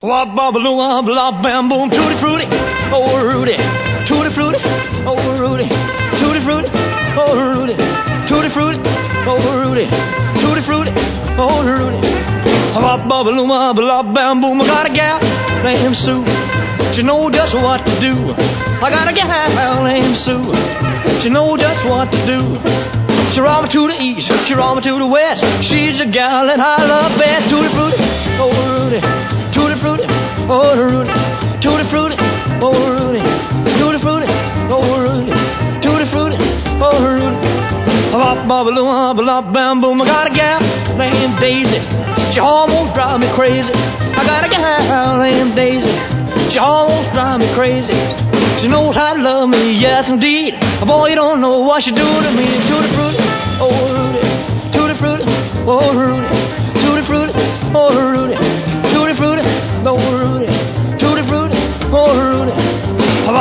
Wop bobble wop lop bam boom tutti frutti oh Rudy tutti frutti oh Rudy tutti frutti oh Rudy tutti frutti oh Rudy tutti frutti oh Rudy Wop bobble wop lop bam boom I got a gal named Sue she know just what to do I got a gal named Sue she know just what to do she roll me to the east she roll me to the west she's the gal that I love best tutti frutti oh Rudy oh Rudy, Tutti Frutti, oh Rudy, Tutti Frutti, oh Rudy, Tutti Frutti, oh Rudy. Bop, bop, bop, bop, bam, boom. I got a gal named Daisy. She almost drives me crazy. I got a gal named Daisy. She almost drives me crazy. She knows how to love me, yes indeed. Boy, you don't know what she do to me. Tutti Frutti, oh Rudy, Tutti Frutti, oh Rudy.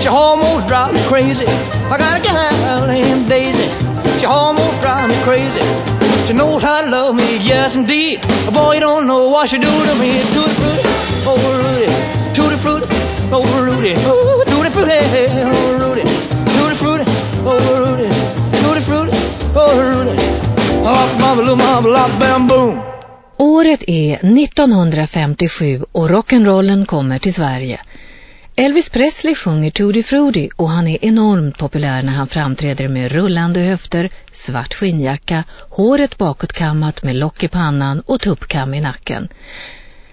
She almost drives me crazy. I got a gal named Daisy. She almost drives me crazy. She knows how to love me, yes indeed. Boy, you don't know what she do to me. Tutti frutti, oh Rudy. Tutti frutti, oh Rudy. Oh, tutti frutti, oh Rudy. Tutti frutti, oh Rudy. Tutti frutti, oh Rudy. Up, bubble, bubble, up, bam, boom. Året är 1957 och rock'n'rollen kommer till Sverige. Elvis Presley sjunger Tutti Frutti och han är enormt populär när han framträder med rullande höfter, svart skinnjacka, håret bakåtkammat med lock i pannan och tuppkam i nacken.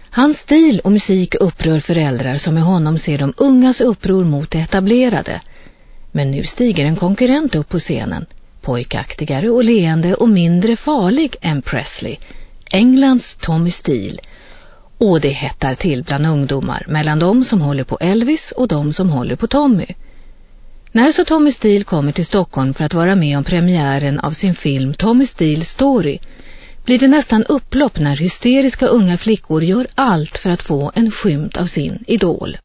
Hans stil och musik upprör föräldrar som med honom ser de ungas uppror mot det etablerade. Men nu stiger en konkurrent upp på scenen, pojkaktigare och leende och mindre farlig än Presley. Englands Tommy Steele och det hettar till bland ungdomar mellan de som håller på Elvis och de som håller på Tommy. När så Tommy Steele kommer till Stockholm för att vara med om premiären av sin film Tommy Steele Story blir det nästan upplopp när hysteriska unga flickor gör allt för att få en skymt av sin idol.